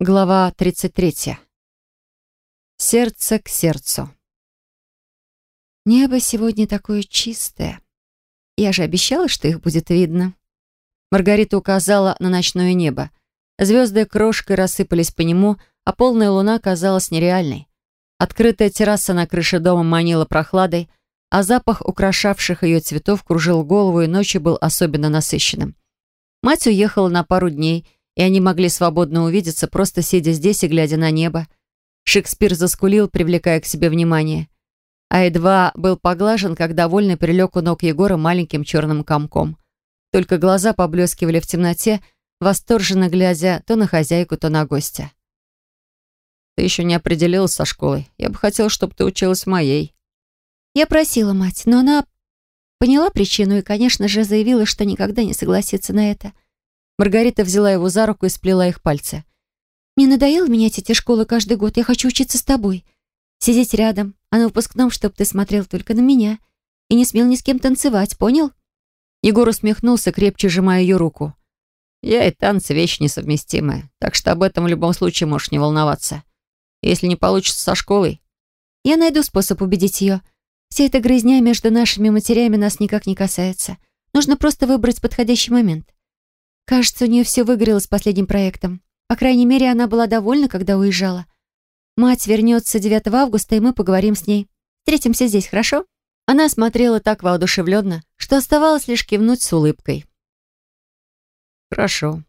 Глава 33. Сердце к сердцу. Небо сегодня такое чистое. Я же обещала, что их будет видно. Маргарита указала на ночное небо. Звезды крошкой рассыпались по нему, а полная луна казалась нереальной. Открытая терраса на крыше дома манила прохладой, а запах украшавших ее цветов кружил голову и ночью был особенно насыщенным. Мать уехала на пару дней — и они могли свободно увидеться, просто сидя здесь и глядя на небо. Шекспир заскулил, привлекая к себе внимание. А едва был поглажен, как довольно прилег у ног Егора маленьким черным комком. Только глаза поблескивали в темноте, восторженно глядя то на хозяйку, то на гостя. «Ты еще не определилась со школой. Я бы хотела, чтобы ты училась моей». Я просила мать, но она поняла причину и, конечно же, заявила, что никогда не согласится на это. Маргарита взяла его за руку и сплела их пальцы. «Мне надоело менять эти школы каждый год. Я хочу учиться с тобой. Сидеть рядом, а на выпускном, чтобы ты смотрел только на меня. И не смел ни с кем танцевать, понял?» Егор усмехнулся, крепче сжимая ее руку. «Я и танцы — вещь несовместимая, так что об этом в любом случае можешь не волноваться. Если не получится со школой...» «Я найду способ убедить ее. Вся эта грызня между нашими матерями нас никак не касается. Нужно просто выбрать подходящий момент. Кажется, у нее все выгорело с последним проектом. По крайней мере, она была довольна, когда уезжала. Мать вернется 9 августа, и мы поговорим с ней. Встретимся здесь, хорошо?» Она смотрела так воодушевленно, что оставалось лишь кивнуть с улыбкой. «Хорошо.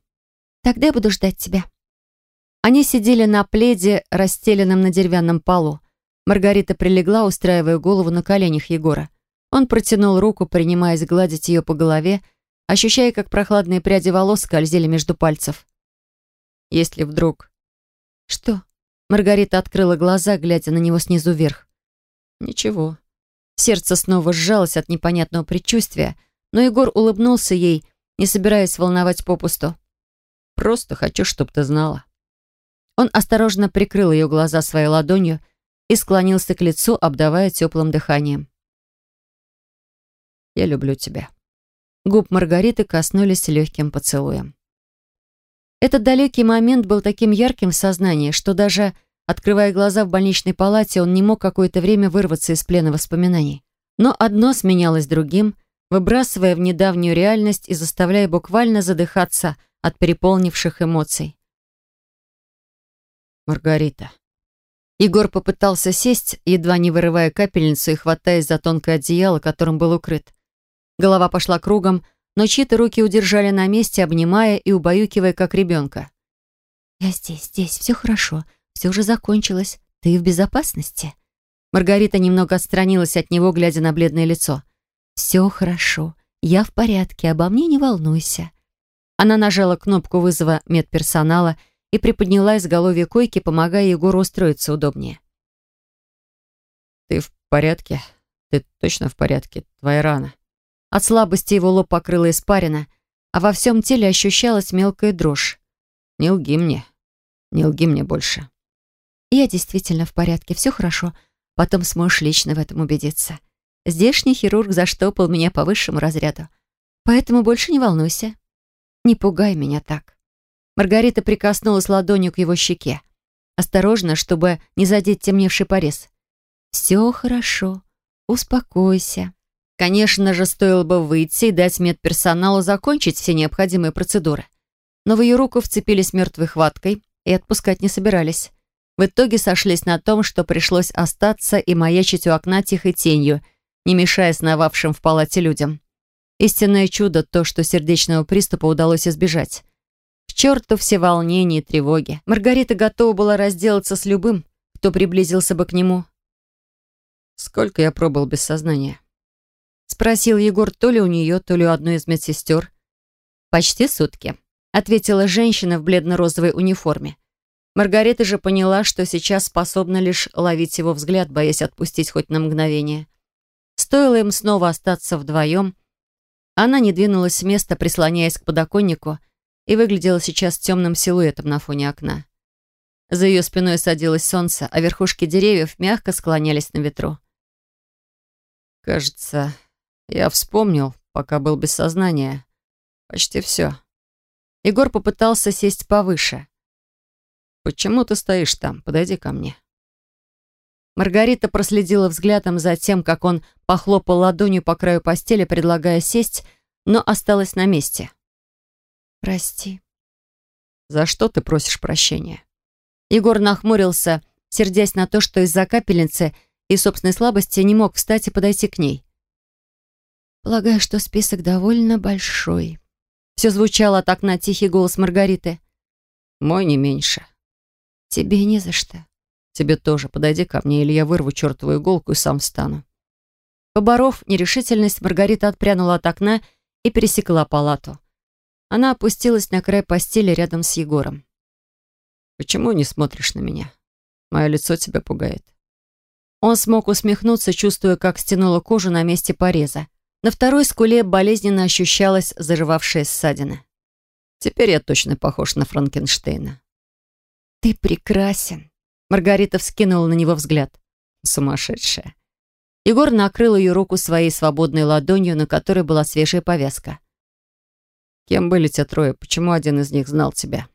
Тогда я буду ждать тебя». Они сидели на пледе, расстеленном на деревянном полу. Маргарита прилегла, устраивая голову на коленях Егора. Он протянул руку, принимаясь гладить ее по голове, ощущая, как прохладные пряди волос скользили между пальцев. Если вдруг... Что? Маргарита открыла глаза, глядя на него снизу вверх. Ничего. Сердце снова сжалось от непонятного предчувствия, но Егор улыбнулся ей, не собираясь волновать попусту. «Просто хочу, чтобы ты знала». Он осторожно прикрыл ее глаза своей ладонью и склонился к лицу, обдавая теплым дыханием. «Я люблю тебя». Губ Маргариты коснулись легким поцелуем. Этот далекий момент был таким ярким в сознании, что даже, открывая глаза в больничной палате, он не мог какое-то время вырваться из плена воспоминаний. Но одно сменялось другим, выбрасывая в недавнюю реальность и заставляя буквально задыхаться от переполнивших эмоций. Маргарита. Егор попытался сесть, едва не вырывая капельницу и хватаясь за тонкое одеяло, которым был укрыт. Голова пошла кругом, но чьи-то руки удержали на месте, обнимая и убаюкивая, как ребенка. «Я здесь, здесь, все хорошо, все уже закончилось. Ты в безопасности?» Маргарита немного отстранилась от него, глядя на бледное лицо. «Все хорошо, я в порядке, обо мне не волнуйся». Она нажала кнопку вызова медперсонала и приподняла изголовье койки, помогая Егору устроиться удобнее. «Ты в порядке? Ты точно в порядке? Твоя рана?» От слабости его лоб покрыло испарина, а во всем теле ощущалась мелкая дрожь. «Не лги мне. Не лги мне больше». «Я действительно в порядке, все хорошо. Потом сможешь лично в этом убедиться. Здешний хирург заштопал меня по высшему разряду. Поэтому больше не волнуйся. Не пугай меня так». Маргарита прикоснулась ладонью к его щеке. Осторожно, чтобы не задеть темневший порез. «Все хорошо. Успокойся». Конечно же, стоило бы выйти и дать медперсоналу закончить все необходимые процедуры. Но в ее руку вцепились мертвой хваткой и отпускать не собирались. В итоге сошлись на том, что пришлось остаться и маячить у окна тихой тенью, не мешая сновавшим в палате людям. Истинное чудо то, что сердечного приступа удалось избежать. К черту все волнения и тревоги. Маргарита готова была разделаться с любым, кто приблизился бы к нему. Сколько я пробыл без сознания? Спросил Егор то ли у нее, то ли у одной из медсестер. «Почти сутки», — ответила женщина в бледно-розовой униформе. Маргарита же поняла, что сейчас способна лишь ловить его взгляд, боясь отпустить хоть на мгновение. Стоило им снова остаться вдвоем. Она не двинулась с места, прислоняясь к подоконнику, и выглядела сейчас темным силуэтом на фоне окна. За ее спиной садилось солнце, а верхушки деревьев мягко склонялись на ветру. «Кажется, я вспомнил, пока был без сознания. Почти все. Егор попытался сесть повыше. Почему ты стоишь там? Подойди ко мне». Маргарита проследила взглядом за тем, как он похлопал ладонью по краю постели, предлагая сесть, но осталась на месте. «Прости». «За что ты просишь прощения?» Егор нахмурился, сердясь на то, что из-за капельницы и собственной слабости не мог встать и подойти к ней. «Полагаю, что список довольно большой». Все звучало так на тихий голос Маргариты. «Мой не меньше». «Тебе не за что». «Тебе тоже. Подойди ко мне, или я вырву чертову иголку и сам встану». Поборов нерешительность, Маргарита отпрянула от окна и пересекла палату. Она опустилась на край постели рядом с Егором. «Почему не смотришь на меня? Мое лицо тебя пугает». Он смог усмехнуться, чувствуя, как стянула кожу на месте пореза. На второй скуле болезненно ощущалась заживавшая ссадина. Теперь я точно похож на Франкенштейна. «Ты прекрасен!» Маргарита вскинула на него взгляд. Сумасшедшая. Егор накрыл ее руку своей свободной ладонью, на которой была свежая повязка. «Кем были те трое? Почему один из них знал тебя?»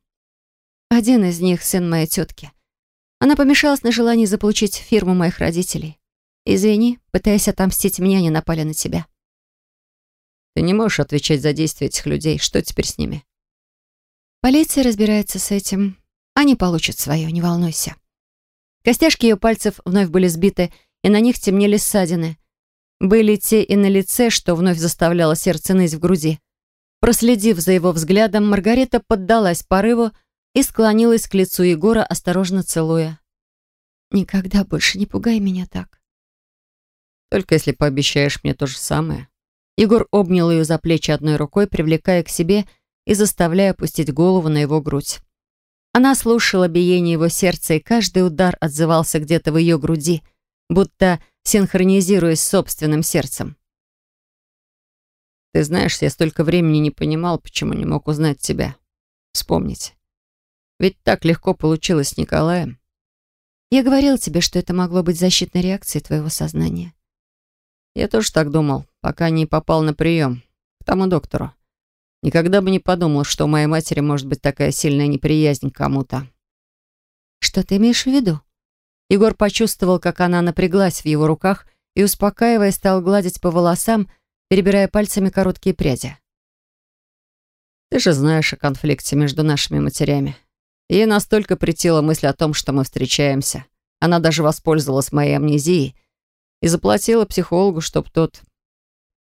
«Один из них — сын моей тетки. Она помешалась на желании заполучить фирму моих родителей. Извини, пытаясь отомстить, меня не напали на тебя». «Ты не можешь отвечать за действия этих людей. Что теперь с ними?» «Полиция разбирается с этим. Они получат свое, не волнуйся». Костяшки ее пальцев вновь были сбиты, и на них темнели ссадины. Были те и на лице, что вновь заставляло сердце ныть в груди. Проследив за его взглядом, Маргарита поддалась порыву и склонилась к лицу Егора, осторожно целуя. «Никогда больше не пугай меня так». «Только если пообещаешь мне то же самое». Егор обнял ее за плечи одной рукой, привлекая к себе и заставляя опустить голову на его грудь. Она слушала биение его сердца, и каждый удар отзывался где-то в ее груди, будто синхронизируясь с собственным сердцем. «Ты знаешь, я столько времени не понимал, почему не мог узнать тебя. Вспомнить. Ведь так легко получилось с Николаем». «Я говорил тебе, что это могло быть защитной реакцией твоего сознания». «Я тоже так думал, пока не попал на прием к тому доктору. Никогда бы не подумал, что у моей матери может быть такая сильная неприязнь к кому-то». «Что ты имеешь в виду?» Егор почувствовал, как она напряглась в его руках и, успокаивая, стал гладить по волосам, перебирая пальцами короткие пряди. «Ты же знаешь о конфликте между нашими матерями. Ей настолько претила мысль о том, что мы встречаемся. Она даже воспользовалась моей амнезией и заплатила психологу, чтоб тот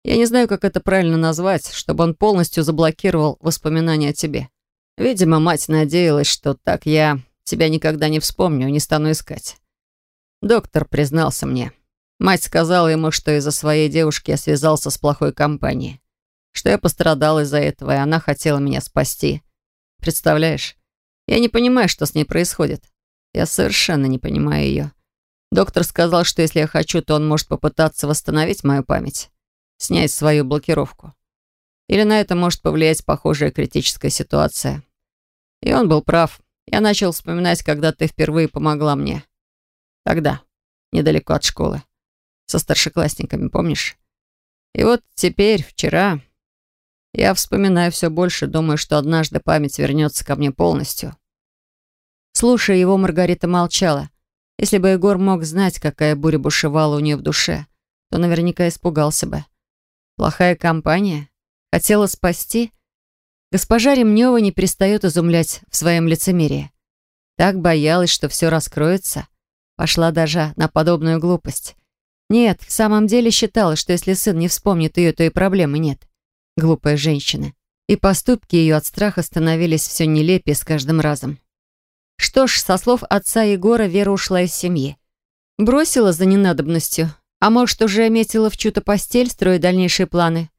я не знаю, как это правильно назвать, чтобы он полностью заблокировал воспоминания о тебе. Видимо, мать надеялась, что так я тебя никогда не вспомню, не стану искать. Доктор признался мне. Мать сказала ему, что из-за своей девушки я связался с плохой компанией. Что я пострадал из-за этого, и она хотела меня спасти. Представляешь? Я не понимаю, что с ней происходит. Я совершенно не понимаю ее. Доктор сказал, что если я хочу, то он может попытаться восстановить мою память снять свою блокировку. Или на это может повлиять похожая критическая ситуация. И он был прав. Я начал вспоминать, когда ты впервые помогла мне. Тогда, недалеко от школы. Со старшеклассниками, помнишь? И вот теперь, вчера, я вспоминаю все больше, думаю, что однажды память вернется ко мне полностью. Слушая его, Маргарита молчала. Если бы Егор мог знать, какая буря бушевала у нее в душе, то наверняка испугался бы. Плохая компания? Хотела спасти? Госпожа Ремнева не перестает изумлять в своем лицемерии. Так боялась, что все раскроется. Пошла даже на подобную глупость. Нет, в самом деле считала, что если сын не вспомнит ее, то и проблемы нет. Глупая женщина. И поступки ее от страха становились все нелепее с каждым разом. Что ж, со слов отца Егора, Вера ушла из семьи. Бросила за ненадобностью, а может, уже метила в чью-то постель, строя дальнейшие планы?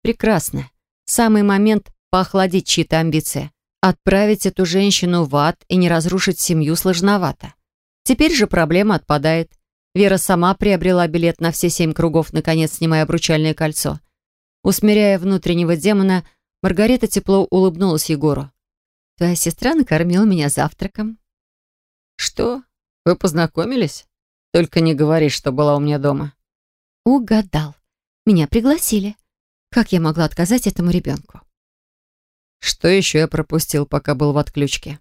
Прекрасно. Самый момент поохладить чьи-то амбиции. Отправить эту женщину в ад и не разрушить семью сложновато. Теперь же проблема отпадает. Вера сама приобрела билет на все семь кругов, наконец снимая обручальное кольцо. Усмиряя внутреннего демона, Маргарита тепло улыбнулась Егору. «Твоя сестра накормила меня завтраком». «Что? Вы познакомились?» Только не говори, что была у меня дома. Угадал. Меня пригласили. Как я могла отказать этому ребенку? Что еще я пропустил, пока был в отключке?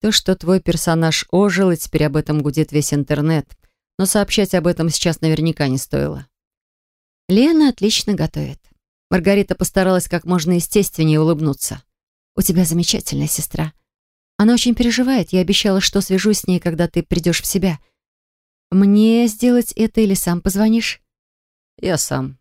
То, что твой персонаж ожил, и теперь об этом гудит весь интернет. Но сообщать об этом сейчас наверняка не стоило. Лена отлично готовит. Маргарита постаралась как можно естественнее улыбнуться. «У тебя замечательная сестра. Она очень переживает. Я обещала, что свяжусь с ней, когда ты придешь в себя. Мне сделать это или сам позвонишь?» «Я сам».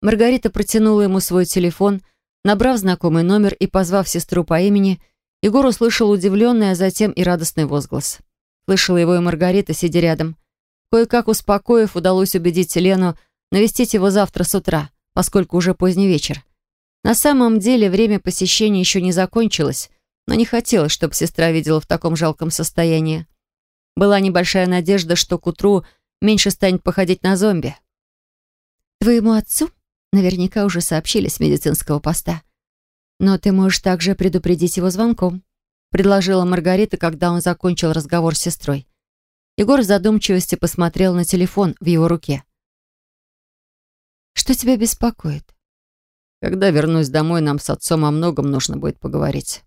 Маргарита протянула ему свой телефон, набрав знакомый номер и позвав сестру по имени, Егор услышал удивленный, а затем и радостный возглас. Слышала его и Маргарита, сидя рядом. Кое-как успокоив, удалось убедить Лену навестить его завтра с утра, поскольку уже поздний вечер. На самом деле время посещения еще не закончилось, но не хотелось, чтобы сестра видела в таком жалком состоянии. Была небольшая надежда, что к утру меньше станет походить на зомби. «Твоему отцу наверняка уже сообщили с медицинского поста. Но ты можешь также предупредить его звонком», предложила Маргарита, когда он закончил разговор с сестрой. Егор в задумчивости посмотрел на телефон в его руке. Что тебя беспокоит? Когда вернусь домой, нам с отцом о многом нужно будет поговорить.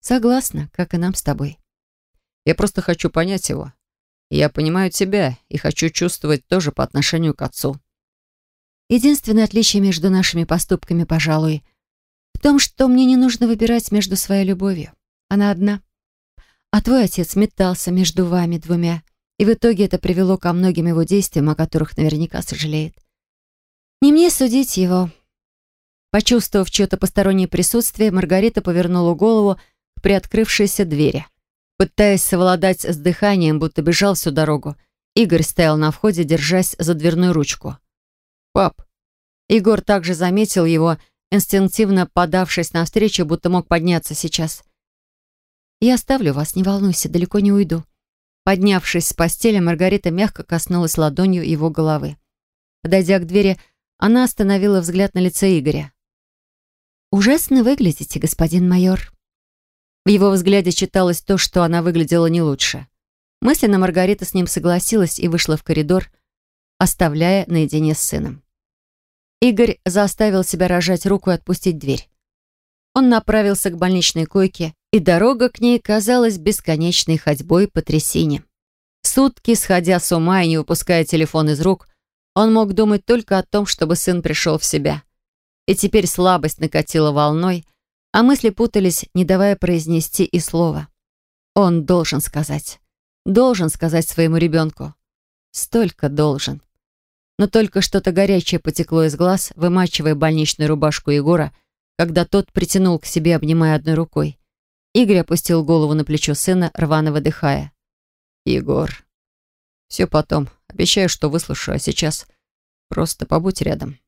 Согласна, как и нам с тобой. Я просто хочу понять его. Я понимаю тебя и хочу чувствовать тоже по отношению к отцу. Единственное отличие между нашими поступками, пожалуй, в том, что мне не нужно выбирать между своей любовью. Она одна. А твой отец метался между вами двумя, и в итоге это привело ко многим его действиям, о которых наверняка сожалеет. Не мне судить его. Почувствовав чье-то постороннее присутствие, Маргарита повернула голову к приоткрывшейся двери. Пытаясь совладать с дыханием, будто бежал всю дорогу, Игорь стоял на входе, держась за дверную ручку. «Пап!» Егор также заметил его, инстинктивно подавшись навстречу, будто мог подняться сейчас. «Я оставлю вас, не волнуйся, далеко не уйду». Поднявшись с постели, Маргарита мягко коснулась ладонью его головы. Подойдя к двери, она остановила взгляд на лице Игоря. «Ужасно выглядите, господин майор». В его взгляде читалось то, что она выглядела не лучше. Мысленно Маргарита с ним согласилась и вышла в коридор, оставляя наедине с сыном. Игорь заставил себя рожать руку и отпустить дверь. Он направился к больничной койке, и дорога к ней казалась бесконечной ходьбой по трясине. Сутки, сходя с ума и не выпуская телефон из рук, он мог думать только о том, чтобы сын пришел в себя. И теперь слабость накатила волной, а мысли путались, не давая произнести и слова. Он должен сказать. Должен сказать своему ребенку. Столько должен. Но только что-то горячее потекло из глаз, вымачивая больничную рубашку Егора, когда тот притянул к себе, обнимая одной рукой. Игорь опустил голову на плечо сына, рвано выдыхая. «Егор, все потом. Обещаю, что выслушаю, а сейчас просто побудь рядом.